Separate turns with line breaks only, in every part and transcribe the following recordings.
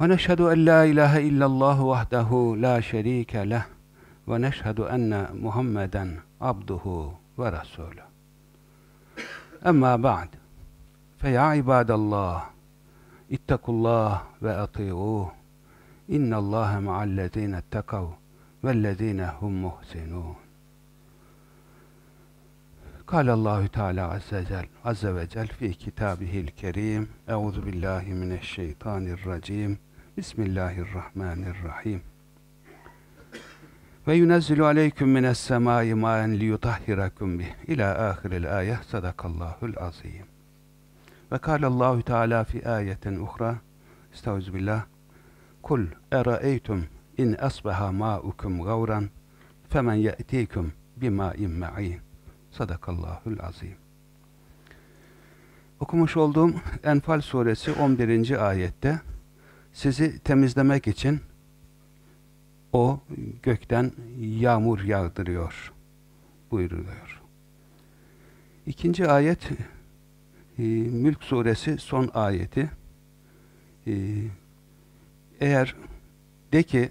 ونشهد أن لا إله إلا الله وحده لا شريك له ونشهد أن محمدا عبده ورسوله. أما بعد فيا عباد الله اتقوا الله وأطيعوه إن الله مع الذين اتقوا والذين هم محسنون. Kalallahu Teala azze, ve cel fi kitabihil kerim. Euzu billahi mineşşeytanirracim. Bismillahirrahmanirrahim. Ve yunezzilu aleyküm mines semai maen liyutahhirakum bih ila ahiril ayeh sadakallahul azim. Ve kâlallahu teâlâ fi âyetin uhra Estağfirullah. Kul eraeytum in asbaha ma'ukum gavran femen ye'tikum bima'in ma'in. Sadakallahül azim. Okumuş olduğum Enfal suresi 11. ayette sizi temizlemek için o gökten yağmur yağdırıyor buyuruluyor. İkinci ayet e, Mülk suresi son ayeti e, eğer de ki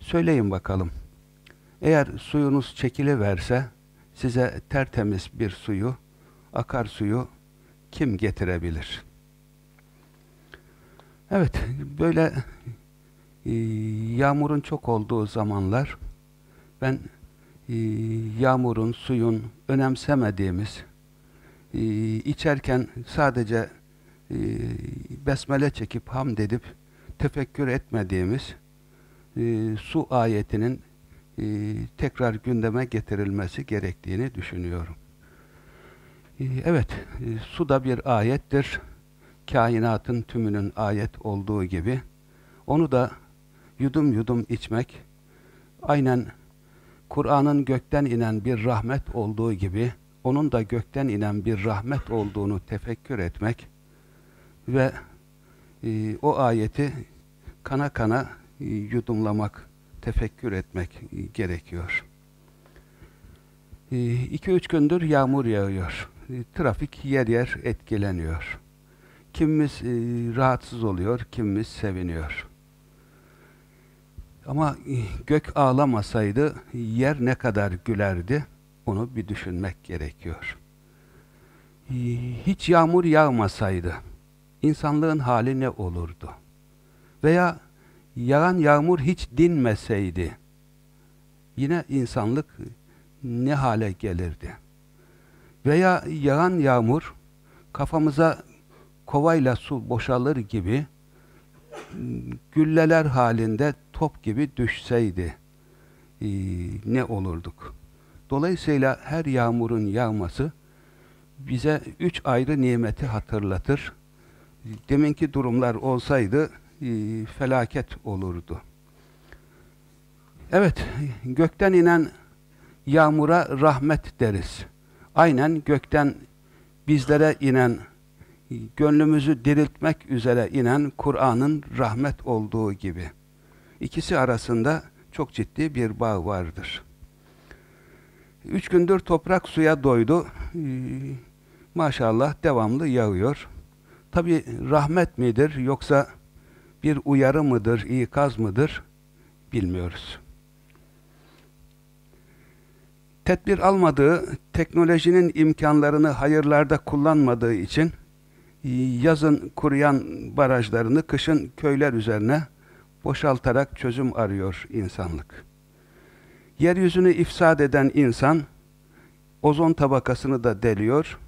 söyleyin bakalım eğer suyunuz çekile verse size tertemiz bir suyu, akarsuyu kim getirebilir? Evet, böyle e, yağmurun çok olduğu zamanlar ben e, yağmurun, suyun önemsemediğimiz, e, içerken sadece besmele çekip hamd edip tefekkür etmediğimiz su ayetinin e, tekrar gündeme getirilmesi gerektiğini düşünüyorum. E, evet, e, su da bir ayettir. Kainatın tümünün ayet olduğu gibi. Onu da yudum yudum içmek, aynen Kur'an'ın gökten inen bir rahmet olduğu gibi, onun da gökten inen bir rahmet olduğunu tefekkür etmek ve e, o ayeti kana kana e, yudumlamak, tefekkür etmek gerekiyor. 2-3 gündür yağmur yağıyor. Trafik yer yer etkileniyor. Kimimiz rahatsız oluyor, kimimiz seviniyor. Ama gök ağlamasaydı yer ne kadar gülerdi onu bir düşünmek gerekiyor. Hiç yağmur yağmasaydı insanlığın hali ne olurdu? Veya yağan yağmur hiç dinmeseydi yine insanlık ne hale gelirdi? Veya yağan yağmur kafamıza kovayla su boşalır gibi gülleler halinde top gibi düşseydi e, ne olurduk? Dolayısıyla her yağmurun yağması bize üç ayrı nimeti hatırlatır. Deminki durumlar olsaydı e, felaket olurdu. Evet, gökten inen yağmura rahmet deriz. Aynen gökten bizlere inen, gönlümüzü diriltmek üzere inen Kur'an'ın rahmet olduğu gibi. İkisi arasında çok ciddi bir bağ vardır. Üç gündür toprak suya doydu. Ee, maşallah devamlı yağıyor. Tabi rahmet midir yoksa bir uyarı mıdır, ikaz mıdır bilmiyoruz. Tedbir almadığı, teknolojinin imkanlarını hayırlarda kullanmadığı için yazın kuruyan barajlarını kışın köyler üzerine boşaltarak çözüm arıyor insanlık. Yeryüzünü ifsad eden insan ozon tabakasını da deliyor,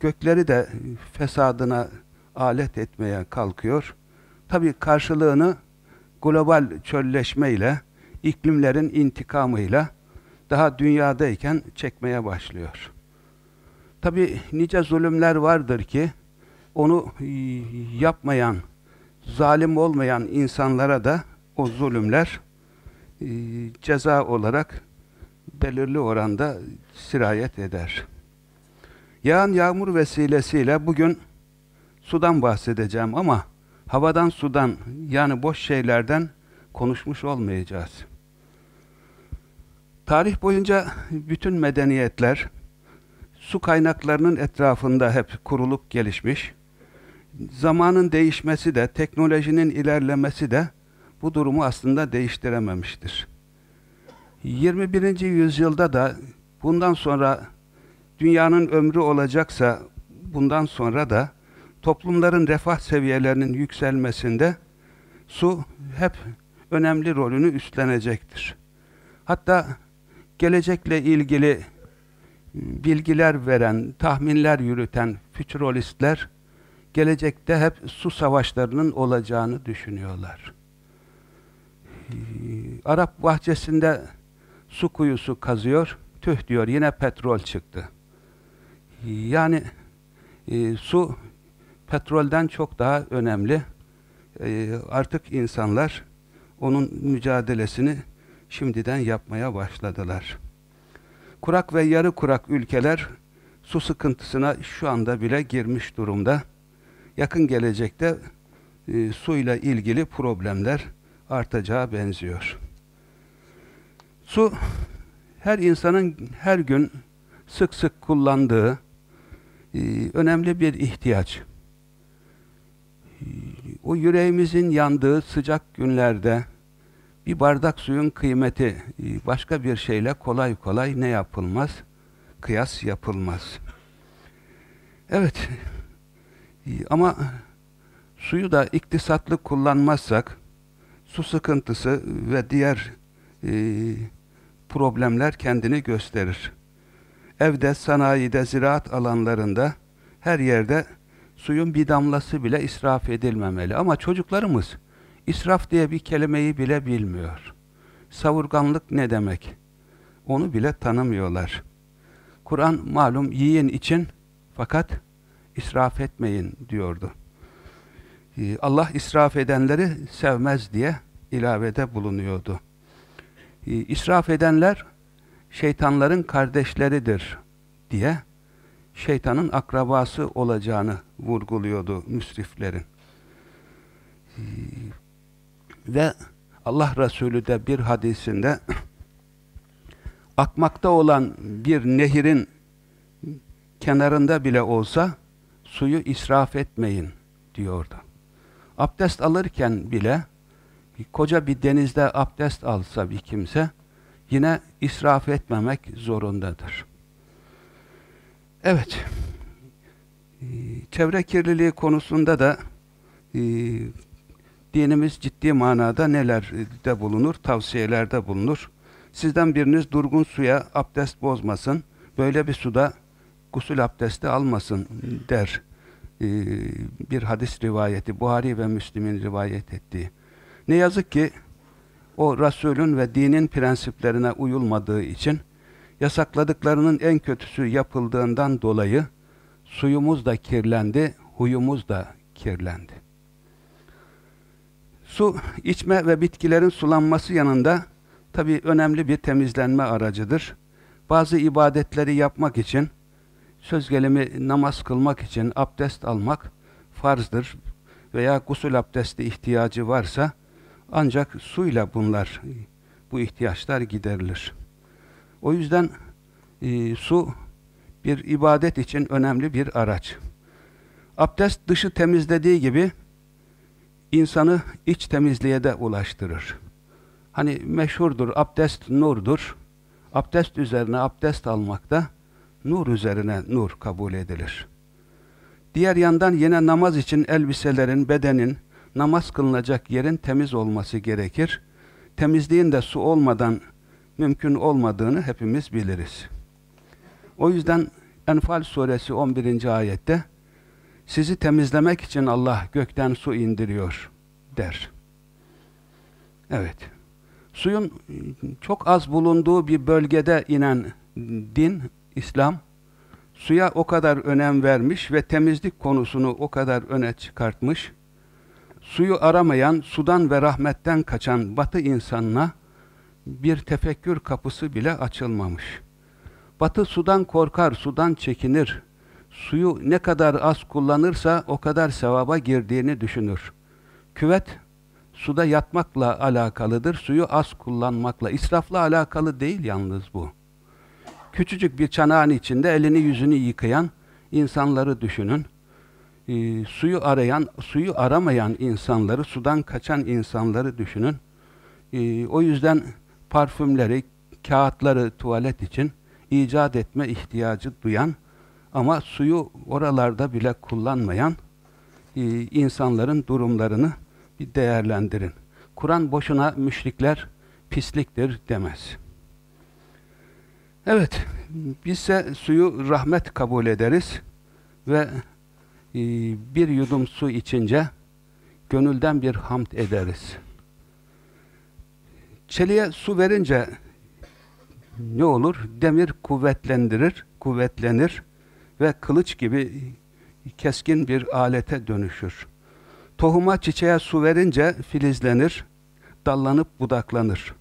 gökleri de fesadına alet etmeye kalkıyor. Tabi karşılığını global çölleşmeyle, iklimlerin intikamıyla daha dünyadayken çekmeye başlıyor. Tabi nice zulümler vardır ki onu yapmayan zalim olmayan insanlara da o zulümler e, ceza olarak belirli oranda sirayet eder. Yağan yağmur vesilesiyle bugün sudan bahsedeceğim ama havadan sudan yani boş şeylerden konuşmuş olmayacağız. Tarih boyunca bütün medeniyetler su kaynaklarının etrafında hep kurulup gelişmiş. Zamanın değişmesi de, teknolojinin ilerlemesi de bu durumu aslında değiştirememiştir. 21. yüzyılda da bundan sonra dünyanın ömrü olacaksa bundan sonra da toplumların refah seviyelerinin yükselmesinde su hep önemli rolünü üstlenecektir. Hatta gelecekle ilgili bilgiler veren, tahminler yürüten fütürolistler gelecekte hep su savaşlarının olacağını düşünüyorlar. Arap bahçesinde su kuyusu kazıyor, tüh diyor yine petrol çıktı. Yani e, su petrolden çok daha önemli. E, artık insanlar onun mücadelesini şimdiden yapmaya başladılar. Kurak ve yarı kurak ülkeler su sıkıntısına şu anda bile girmiş durumda. Yakın gelecekte e, suyla ilgili problemler artacağı benziyor. Su her insanın her gün sık sık kullandığı e, önemli bir ihtiyaç. O yüreğimizin yandığı sıcak günlerde bir bardak suyun kıymeti e, başka bir şeyle kolay kolay ne yapılmaz? Kıyas yapılmaz. Evet. E, ama suyu da iktisatlı kullanmazsak su sıkıntısı ve diğer e, problemler kendini gösterir. Evde, sanayide, ziraat alanlarında her yerde suyun bir damlası bile israf edilmemeli. Ama çocuklarımız israf diye bir kelimeyi bile bilmiyor. Savurganlık ne demek? Onu bile tanımıyorlar. Kur'an malum yiyin için fakat israf etmeyin diyordu. Ee, Allah israf edenleri sevmez diye ilavede bulunuyordu. Ee, israf edenler şeytanların kardeşleridir diye şeytanın akrabası olacağını vurguluyordu müsriflerin. Ve Allah Resulü de bir hadisinde akmakta olan bir nehirin kenarında bile olsa suyu israf etmeyin diyordu. Abdest alırken bile koca bir denizde abdest alsa bir kimse yine israf etmemek zorundadır. Evet, ee, çevre kirliliği konusunda da e, dinimiz ciddi manada nelerde bulunur? Tavsiyelerde bulunur. Sizden biriniz durgun suya abdest bozmasın, böyle bir suda gusül abdesti almasın der. Ee, bir hadis rivayeti, Buhari ve Müslim'in rivayet ettiği. Ne yazık ki o Resulün ve dinin prensiplerine uyulmadığı için yasakladıklarının en kötüsü yapıldığından dolayı suyumuz da kirlendi, huyumuz da kirlendi. Su, içme ve bitkilerin sulanması yanında tabi önemli bir temizlenme aracıdır. Bazı ibadetleri yapmak için, söz gelimi namaz kılmak için abdest almak farzdır veya gusül abdesti ihtiyacı varsa ancak suyla bunlar, bu ihtiyaçlar giderilir. O yüzden e, su bir ibadet için önemli bir araç. Abdest dışı temizlediği gibi insanı iç temizliğe de ulaştırır. Hani meşhurdur, abdest nurdur. Abdest üzerine abdest almakta nur üzerine nur kabul edilir. Diğer yandan yine namaz için elbiselerin, bedenin, namaz kılınacak yerin temiz olması gerekir. Temizliğin de su olmadan mümkün olmadığını hepimiz biliriz. O yüzden Enfal suresi 11. ayette sizi temizlemek için Allah gökten su indiriyor der. Evet. Suyun çok az bulunduğu bir bölgede inen din, İslam, suya o kadar önem vermiş ve temizlik konusunu o kadar öne çıkartmış. suyu aramayan, sudan ve rahmetten kaçan batı insanına bir tefekkür kapısı bile açılmamış. Batı sudan korkar, sudan çekinir. Suyu ne kadar az kullanırsa o kadar sevaba girdiğini düşünür. Küvet, suda yatmakla alakalıdır, suyu az kullanmakla, israfla alakalı değil yalnız bu. Küçücük bir çanağın içinde elini yüzünü yıkayan insanları düşünün. E, suyu arayan, suyu aramayan insanları, sudan kaçan insanları düşünün. E, o yüzden parfümleri, kağıtları tuvalet için icat etme ihtiyacı duyan ama suyu oralarda bile kullanmayan e, insanların durumlarını bir değerlendirin. Kur'an boşuna müşrikler pisliktir demez. Evet, bizse suyu rahmet kabul ederiz ve e, bir yudum su içince gönülden bir hamd ederiz. Çeliğe su verince ne olur? Demir kuvvetlendirir, kuvvetlenir ve kılıç gibi keskin bir alete dönüşür. Tohuma çiçeğe su verince filizlenir, dallanıp budaklanır.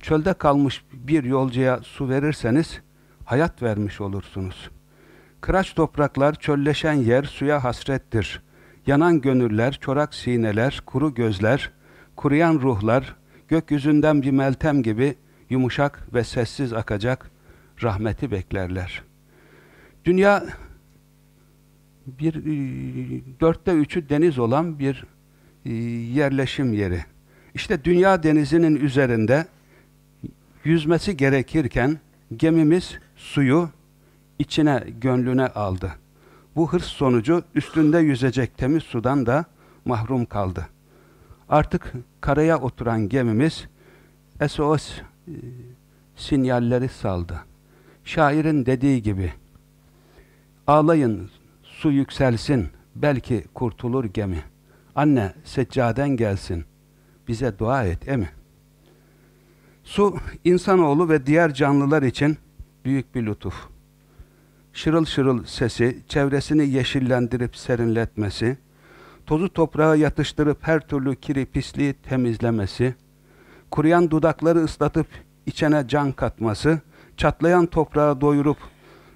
Çölde kalmış bir yolcuya su verirseniz hayat vermiş olursunuz. Kıraç topraklar, çölleşen yer suya hasrettir. Yanan gönüller, çorak sineler, kuru gözler, kuruyan ruhlar, gökyüzünden bir meltem gibi yumuşak ve sessiz akacak rahmeti beklerler. Dünya bir e, dörtte üçü deniz olan bir e, yerleşim yeri. İşte dünya denizinin üzerinde yüzmesi gerekirken gemimiz suyu içine, gönlüne aldı. Bu hırs sonucu üstünde yüzecek temiz sudan da mahrum kaldı. Artık karaya oturan gemimiz SOS e, sinyalleri saldı. Şairin dediği gibi ağlayın, su yükselsin, belki kurtulur gemi. Anne seccaden gelsin, bize dua et emi. Su, insanoğlu ve diğer canlılar için büyük bir lütuf. Şırıl şırıl sesi, çevresini yeşillendirip serinletmesi, tozu toprağa yatıştırıp her türlü kiri pisliği temizlemesi, kuruyan dudakları ıslatıp içine can katması, çatlayan toprağı doyurup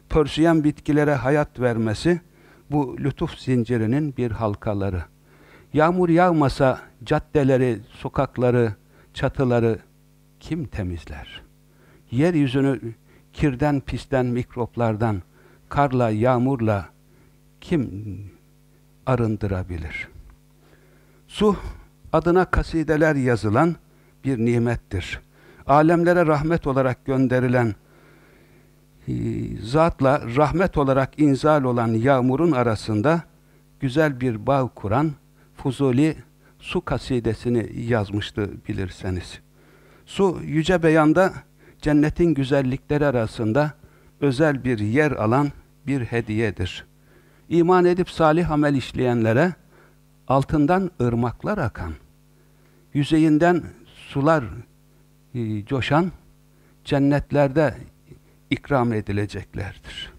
pörsüyen bitkilere hayat vermesi, bu lütuf zincirinin bir halkaları. Yağmur yağmasa caddeleri, sokakları, çatıları kim temizler? Yeryüzünü kirden, pisten, mikroplardan, karla, yağmurla kim arındırabilir? Su, adına kasideler yazılan bir nimettir. Alemlere rahmet olarak gönderilen e, zatla rahmet olarak inzal olan yağmurun arasında güzel bir bağ kuran Fuzuli su kasidesini yazmıştı bilirseniz. Su yüce beyanda cennetin güzellikleri arasında özel bir yer alan bir hediyedir. İman edip salih amel işleyenlere altından ırmaklar akan, yüzeyinden sular e, coşan cennetlerde ikram edileceklerdir.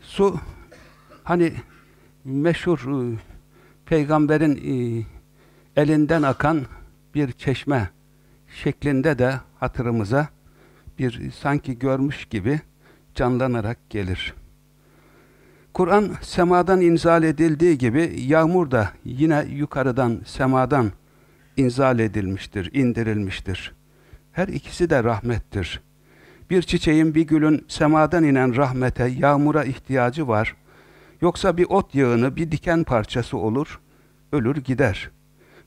Su hani meşhur e, peygamberin e, elinden akan bir çeşme şeklinde de hatırımıza bir sanki görmüş gibi canlanarak gelir. Kur'an semadan inzal edildiği gibi yağmur da yine yukarıdan semadan inzal edilmiştir, indirilmiştir. Her ikisi de rahmettir. Bir çiçeğin, bir gülün semadan inen rahmete, yağmura ihtiyacı var. Yoksa bir ot yağını, bir diken parçası olur, ölür gider.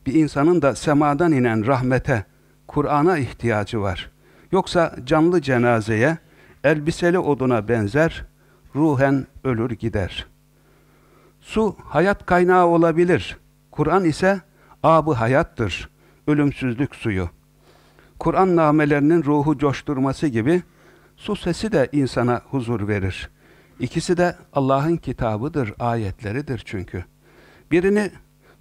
Bir insanın da semadan inen rahmete, Kur'an'a ihtiyacı var. Yoksa canlı cenazeye, elbiseli oduna benzer, ruhen ölür gider. Su hayat kaynağı olabilir. Kur'an ise abı hayattır, ölümsüzlük suyu. Kur'an namelerinin ruhu coşturması gibi su sesi de insana huzur verir. İkisi de Allah'ın kitabıdır, ayetleridir çünkü. Birini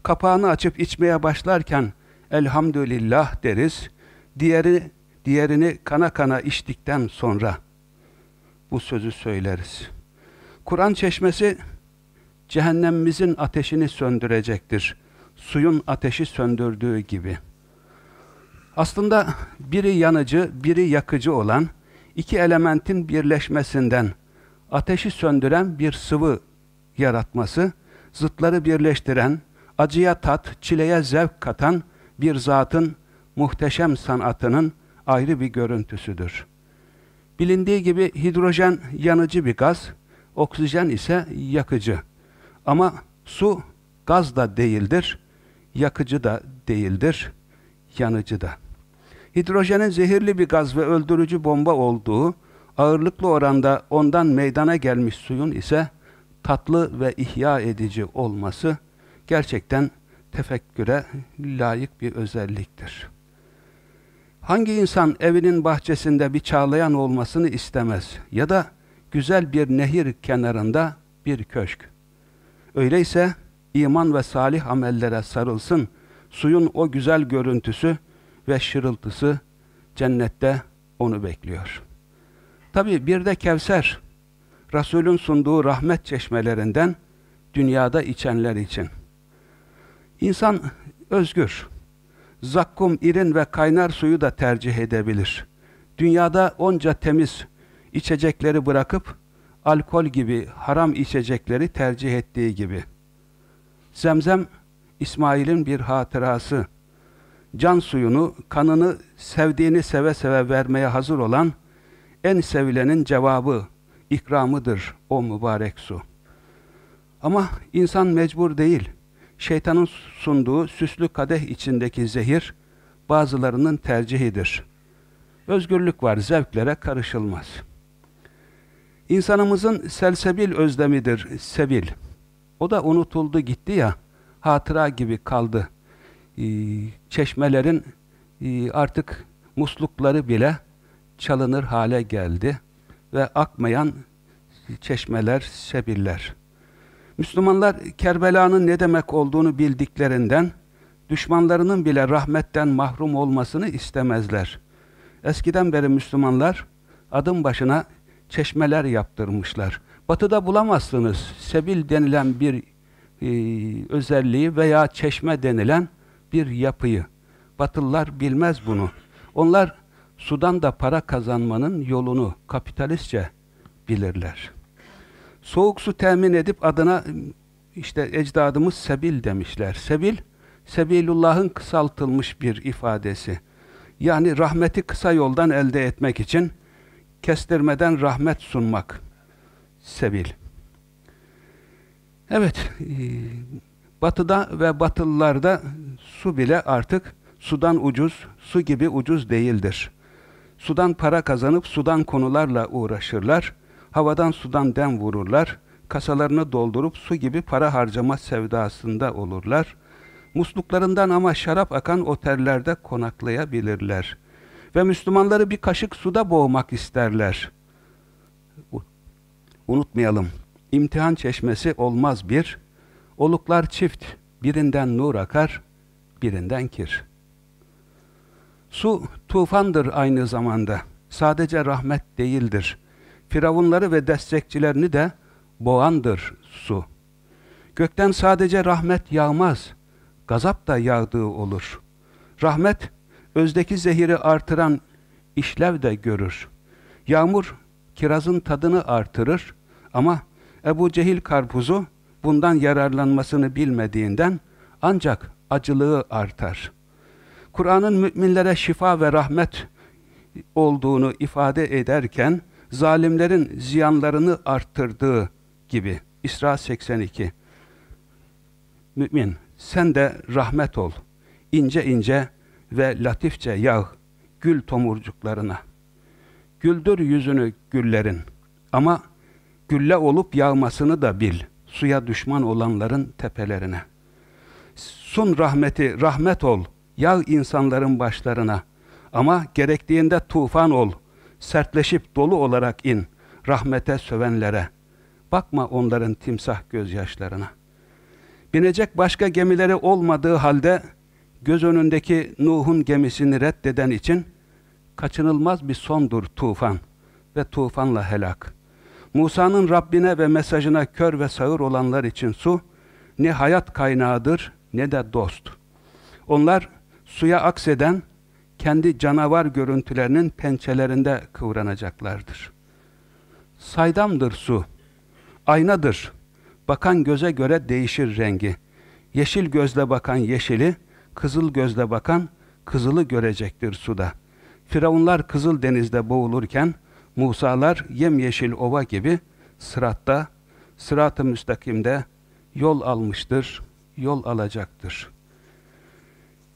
kapağını açıp içmeye başlarken elhamdülillah deriz. Diğeri, diğerini kana kana içtikten sonra bu sözü söyleriz. Kur'an çeşmesi cehennemimizin ateşini söndürecektir. suyun ateşi söndürdüğü gibi. Aslında biri yanıcı, biri yakıcı olan iki elementin birleşmesinden ateşi söndüren bir sıvı yaratması, zıtları birleştiren, acıya tat, çileye zevk katan bir zatın muhteşem sanatının ayrı bir görüntüsüdür. Bilindiği gibi hidrojen yanıcı bir gaz, oksijen ise yakıcı. Ama su gaz da değildir, yakıcı da değildir, yanıcı da. Hidrojenin zehirli bir gaz ve öldürücü bomba olduğu, ağırlıklı oranda ondan meydana gelmiş suyun ise tatlı ve ihya edici olması gerçekten tefekküre layık bir özelliktir. Hangi insan evinin bahçesinde bir çağlayan olmasını istemez ya da güzel bir nehir kenarında bir köşk. Öyleyse iman ve salih amellere sarılsın, suyun o güzel görüntüsü ve şırıltısı cennette onu bekliyor. Tabi bir de Kevser, Resulün sunduğu rahmet çeşmelerinden dünyada içenler için. İnsan özgür. Zakkum, irin ve kaynar suyu da tercih edebilir. Dünyada onca temiz içecekleri bırakıp alkol gibi haram içecekleri tercih ettiği gibi. Zemzem, İsmail'in bir hatırası. Can suyunu, kanını sevdiğini seve seve vermeye hazır olan en sevilenin cevabı, ikramıdır o mübarek su. Ama insan mecbur değil. Şeytanın sunduğu süslü kadeh içindeki zehir bazılarının tercihidir. Özgürlük var, zevklere karışılmaz. İnsanımızın selsebil özlemidir, sebil. O da unutuldu gitti ya, hatıra gibi kaldı. Ee, çeşmelerin e, artık muslukları bile çalınır hale geldi ve akmayan çeşmeler, sebiller. Müslümanlar Kerbela'nın ne demek olduğunu bildiklerinden düşmanlarının bile rahmetten mahrum olmasını istemezler. Eskiden beri Müslümanlar adım başına çeşmeler yaptırmışlar. Batıda bulamazsınız sebil denilen bir e, özelliği veya çeşme denilen bir yapıyı. Batılılar bilmez bunu. Onlar sudan da para kazanmanın yolunu kapitalistçe bilirler. Soğuk su temin edip adına işte ecdadımız sebil demişler. Sebil, Sebilullah'ın kısaltılmış bir ifadesi. Yani rahmeti kısa yoldan elde etmek için kestirmeden rahmet sunmak. Sebil. Evet, e, batıda ve batılılarda su bile artık sudan ucuz, su gibi ucuz değildir. Sudan para kazanıp sudan konularla uğraşırlar. Havadan sudan dem vururlar. Kasalarını doldurup su gibi para harcama sevdasında olurlar. Musluklarından ama şarap akan otellerde konaklayabilirler. Ve Müslümanları bir kaşık suda boğmak isterler. Unutmayalım, imtihan çeşmesi olmaz bir, oluklar çift, birinden nur akar, birinden kir. Su tufandır aynı zamanda. Sadece rahmet değildir. Firavunları ve destekçilerini de boğandır su. Gökten sadece rahmet yağmaz. Gazap da yağdığı olur. Rahmet, özdeki zehiri artıran işlev de görür. Yağmur, kirazın tadını artırır ama Ebu Cehil karpuzu bundan yararlanmasını bilmediğinden ancak acılığı artar.'' Kur'an'ın müminlere şifa ve rahmet olduğunu ifade ederken zalimlerin ziyanlarını arttırdığı gibi İsra 82 Mümin sen de rahmet ol ince ince ve latifçe yağ gül tomurcuklarına güldür yüzünü güllerin ama gülle olup yağmasını da bil suya düşman olanların tepelerine sun rahmeti rahmet ol Yağ insanların başlarına. Ama gerektiğinde tufan ol. Sertleşip dolu olarak in. Rahmete sövenlere. Bakma onların timsah gözyaşlarına. Binecek başka gemileri olmadığı halde göz önündeki Nuh'un gemisini reddeden için kaçınılmaz bir sondur tufan ve tufanla helak. Musa'nın Rabbine ve mesajına kör ve sağır olanlar için su ne hayat kaynağıdır ne de dost. Onlar suya akseden kendi canavar görüntülerinin pençelerinde kıvranacaklardır. Saydamdır su, aynadır. Bakan göze göre değişir rengi. Yeşil gözle bakan yeşili, kızıl gözle bakan kızılı görecektir suda. Firavunlar kızıl denizde boğulurken, Musalar yemyeşil ova gibi sıratta, sırat-ı müstakimde yol almıştır, yol alacaktır.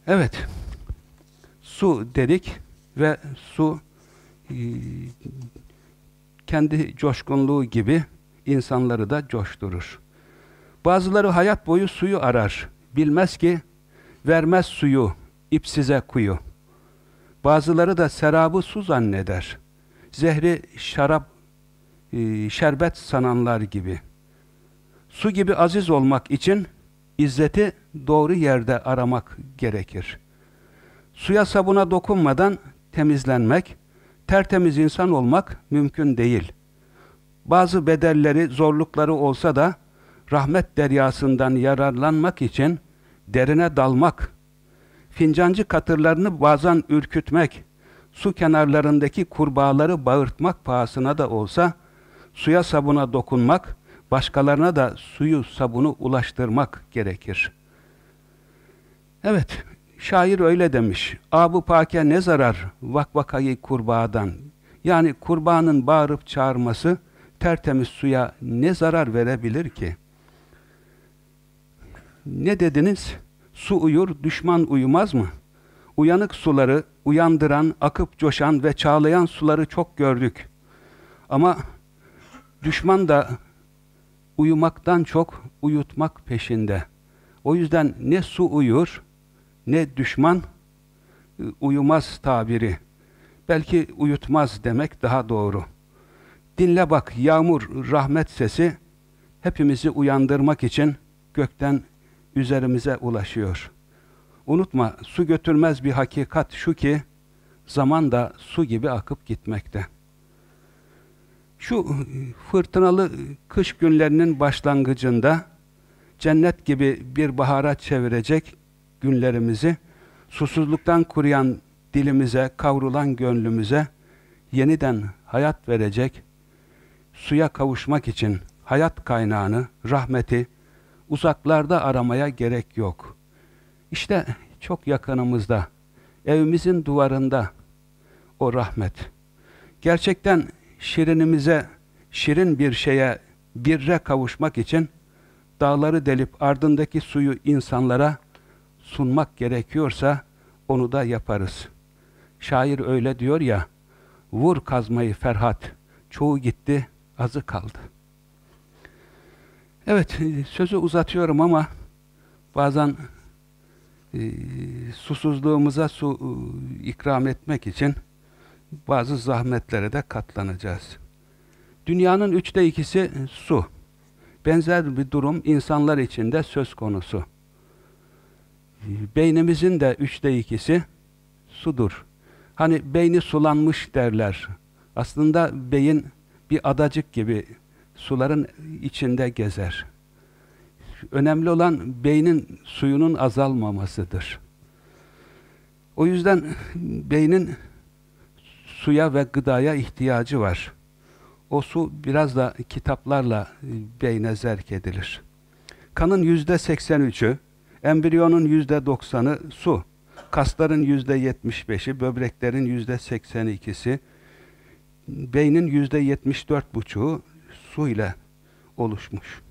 Evet, su dedik ve su e, kendi coşkunluğu gibi insanları da coşturur. Bazıları hayat boyu suyu arar. Bilmez ki vermez suyu ipsize kuyu. Bazıları da serabı su zanneder. Zehri şarap, e, şerbet sananlar gibi. Su gibi aziz olmak için izzeti doğru yerde aramak gerekir. Suya sabuna dokunmadan temizlenmek, tertemiz insan olmak mümkün değil. Bazı bedelleri, zorlukları olsa da rahmet deryasından yararlanmak için derine dalmak, fincancı katırlarını bazen ürkütmek, su kenarlarındaki kurbağaları bağırtmak pahasına da olsa, suya sabuna dokunmak, başkalarına da suyu sabunu ulaştırmak gerekir. Evet, şair öyle demiş. Abu pake ne zarar vakvakayı kurbağadan. Yani kurbağanın bağırıp çağırması tertemiz suya ne zarar verebilir ki? Ne dediniz? Su uyur, düşman uyumaz mı? Uyanık suları, uyandıran, akıp coşan ve çağlayan suları çok gördük. Ama düşman da uyumaktan çok uyutmak peşinde. O yüzden ne su uyur, ne düşman ıı, uyumaz tabiri. Belki uyutmaz demek daha doğru. Dinle bak yağmur rahmet sesi hepimizi uyandırmak için gökten üzerimize ulaşıyor. Unutma su götürmez bir hakikat şu ki zaman da su gibi akıp gitmekte. Şu fırtınalı kış günlerinin başlangıcında cennet gibi bir bahara çevirecek günlerimizi susuzluktan kuruyan dilimize, kavrulan gönlümüze yeniden hayat verecek, suya kavuşmak için hayat kaynağını, rahmeti uzaklarda aramaya gerek yok. İşte çok yakınımızda, evimizin duvarında o rahmet. Gerçekten şirinimize, şirin bir şeye, birre kavuşmak için dağları delip ardındaki suyu insanlara sunmak gerekiyorsa onu da yaparız. Şair öyle diyor ya, vur kazmayı Ferhat, çoğu gitti, azı kaldı. Evet, sözü uzatıyorum ama bazen e, susuzluğumuza su e, ikram etmek için bazı zahmetlere de katlanacağız. Dünyanın üçte ikisi su. Benzer bir durum insanlar için de söz konusu. Beynimizin de üçte ikisi sudur. Hani beyni sulanmış derler. Aslında beyin bir adacık gibi suların içinde gezer. Önemli olan beynin suyunun azalmamasıdır. O yüzden beynin suya ve gıdaya ihtiyacı var. O su biraz da kitaplarla beyne zerk edilir. Kanın yüzde seksen üçü, embriyonun yüzde doksanı su. Kasların yüzde yetmiş beşi, böbreklerin yüzde seksen ikisi, beynin yüzde yetmiş dört buçuğu su ile oluşmuş.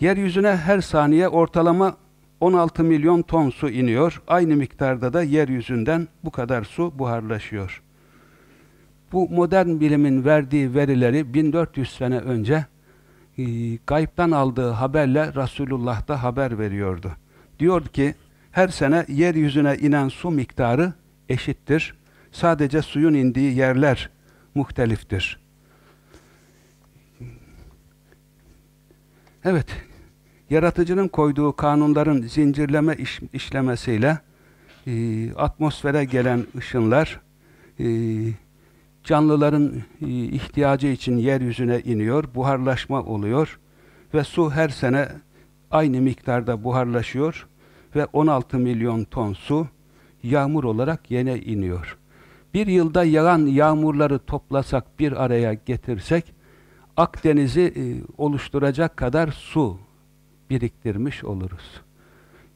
Yeryüzüne her saniye ortalama 16 milyon ton su iniyor. Aynı miktarda da yeryüzünden bu kadar su buharlaşıyor. Bu modern bilimin verdiği verileri 1400 sene önce e, aldığı haberle Resulullah da haber veriyordu. Diyor ki her sene yeryüzüne inen su miktarı eşittir. Sadece suyun indiği yerler muhteliftir. Evet, yaratıcının koyduğu kanunların zincirleme iş, işlemesiyle e, atmosfere gelen ışınlar e, canlıların e, ihtiyacı için yeryüzüne iniyor, buharlaşma oluyor ve su her sene aynı miktarda buharlaşıyor ve 16 milyon ton su yağmur olarak yine iniyor. Bir yılda yağan yağmurları toplasak bir araya getirsek Akdeniz'i e, oluşturacak kadar su biriktirmiş oluruz.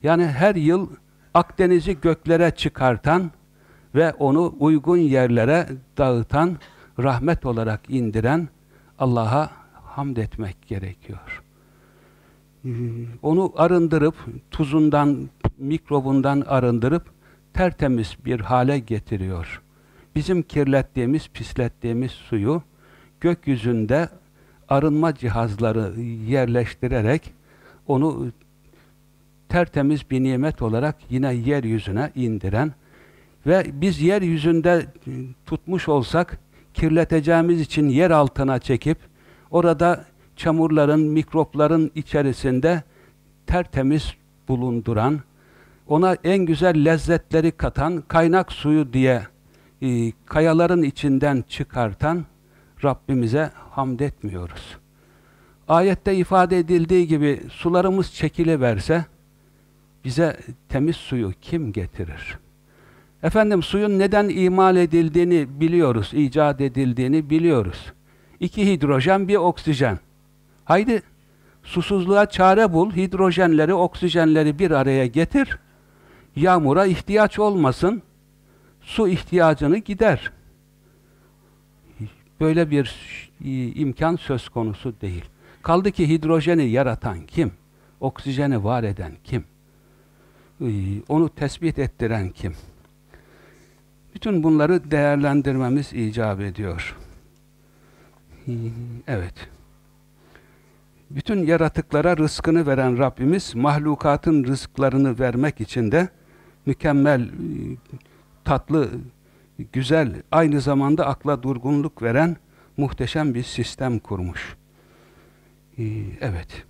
Yani her yıl Akdeniz'i göklere çıkartan ve onu uygun yerlere dağıtan, rahmet olarak indiren Allah'a hamd etmek gerekiyor. Onu arındırıp, tuzundan, mikrobundan arındırıp tertemiz bir hale getiriyor. Bizim kirlettiğimiz, pislettiğimiz suyu gökyüzünde arınma cihazları yerleştirerek onu tertemiz bir nimet olarak yine yeryüzüne indiren ve biz yeryüzünde tutmuş olsak kirleteceğimiz için yer altına çekip orada çamurların, mikropların içerisinde tertemiz bulunduran, ona en güzel lezzetleri katan, kaynak suyu diye e, kayaların içinden çıkartan Rabbimize hamd etmiyoruz. Ayette ifade edildiği gibi sularımız çekiliverse bize temiz suyu kim getirir? Efendim suyun neden imal edildiğini biliyoruz, icat edildiğini biliyoruz. İki hidrojen, bir oksijen. Haydi susuzluğa çare bul, hidrojenleri, oksijenleri bir araya getir. Yağmura ihtiyaç olmasın, su ihtiyacını gider. Böyle bir imkan söz konusu değil. Kaldı ki hidrojeni yaratan kim? Oksijeni var eden kim? Onu tespit ettiren kim? Bütün bunları değerlendirmemiz icap ediyor. Evet. Bütün yaratıklara rızkını veren Rabbimiz mahlukatın rızklarını vermek için de mükemmel, tatlı, güzel, aynı zamanda akla durgunluk veren muhteşem bir sistem kurmuş. Evet.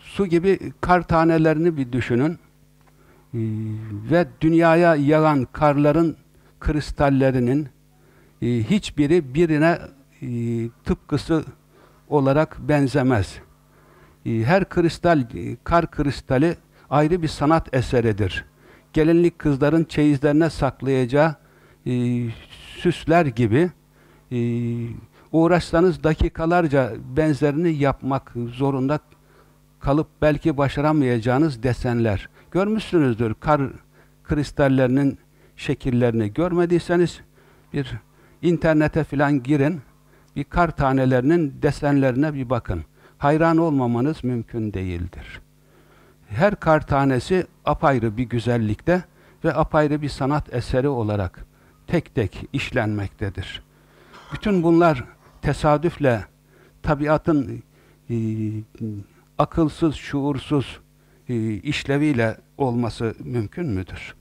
Su gibi kar tanelerini bir düşünün. Ve dünyaya yağan karların kristallerinin e, hiçbiri birine e, tıpkısı olarak benzemez. E, her kristal, kar kristali ayrı bir sanat eseridir. Gelinlik kızların çeyizlerine saklayacağı e, süsler gibi e, uğraşsanız dakikalarca benzerini yapmak zorunda kalıp belki başaramayacağınız desenler. Görmüşsünüzdür kar kristallerinin şekillerini. Görmediyseniz bir internete filan girin, bir kar tanelerinin desenlerine bir bakın. Hayran olmamanız mümkün değildir. Her kar tanesi apayrı bir güzellikte ve apayrı bir sanat eseri olarak tek tek işlenmektedir. Bütün bunlar tesadüfle tabiatın e, akılsız, şuursuz e, işleviyle olması mümkün müdür?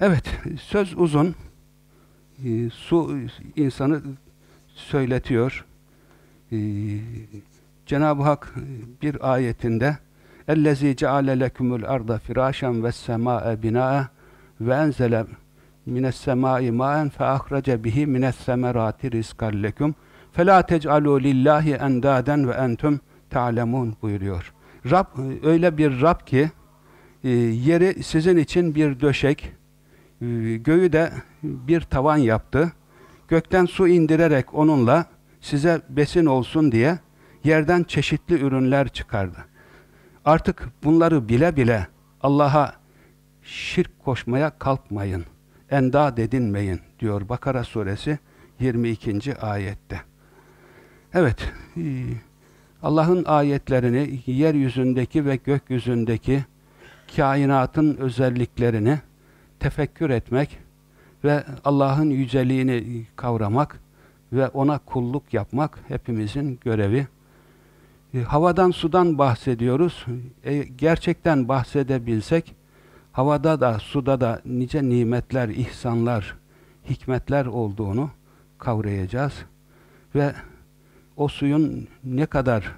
Evet, söz uzun. E, su insanı söyletiyor. E, Cenab-ı Hak bir ayetinde اَلَّذ۪ي جَعَلَ لَكُمُ الْاَرْضَ فِرَاشًا وَالسَّمَاءَ بِنَاءً وَاَنْزَلَ مِنَ السَّمَاءِ مَاءً فَأَخْرَجَ بِهِ مِنَ الثَّمَرَاتِ رِزْقًا لَكُمْ فَلَا تَجْعَلُوا لِلّٰهِ اَنْدَادًا وَاَنْتُمْ ta'lemun buyuruyor. Rab öyle bir Rab ki e, yeri sizin için bir döşek, e, göğü de bir tavan yaptı. Gökten su indirerek onunla size besin olsun diye yerden çeşitli ürünler çıkardı. Artık bunları bile bile Allah'a şirk koşmaya kalkmayın. Enda dedinmeyin diyor Bakara suresi 22. ayette. Evet, e, Allah'ın ayetlerini, yeryüzündeki ve gökyüzündeki kainatın özelliklerini tefekkür etmek ve Allah'ın yüceliğini kavramak ve ona kulluk yapmak hepimizin görevi. E, havadan sudan bahsediyoruz. E, gerçekten bahsedebilsek havada da suda da nice nimetler, ihsanlar, hikmetler olduğunu kavrayacağız. Ve o suyun ne kadar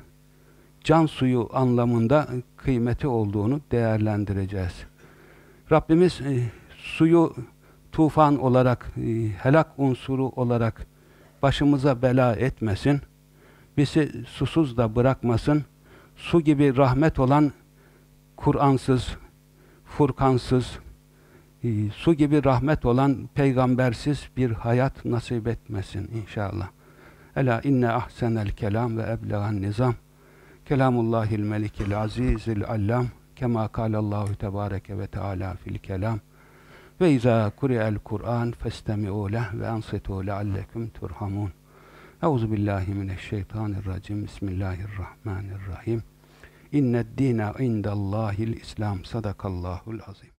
can suyu anlamında kıymeti olduğunu değerlendireceğiz. Rabbimiz e, suyu tufan olarak, e, helak unsuru olarak başımıza bela etmesin bizi susuz da bırakmasın. Su gibi rahmet olan Kur'ansız, Furkansız, e, su gibi rahmet olan peygambersiz bir hayat nasip etmesin inşallah. Ela inne ahsenel kelam ve eblegan nizam. Kelamullahil melikil azizil allam. Kema kâlallahu tebâreke ve teâlâ fil kelam. Ve izâ kuri'el Kur'an festemi'û leh ve ansitû leallekum turhamun. Euzu billahi mineşşeytanirracim. Bismillahirrahmanirrahim. İnned dîne indallâhil İslam. Sadakallahul azim.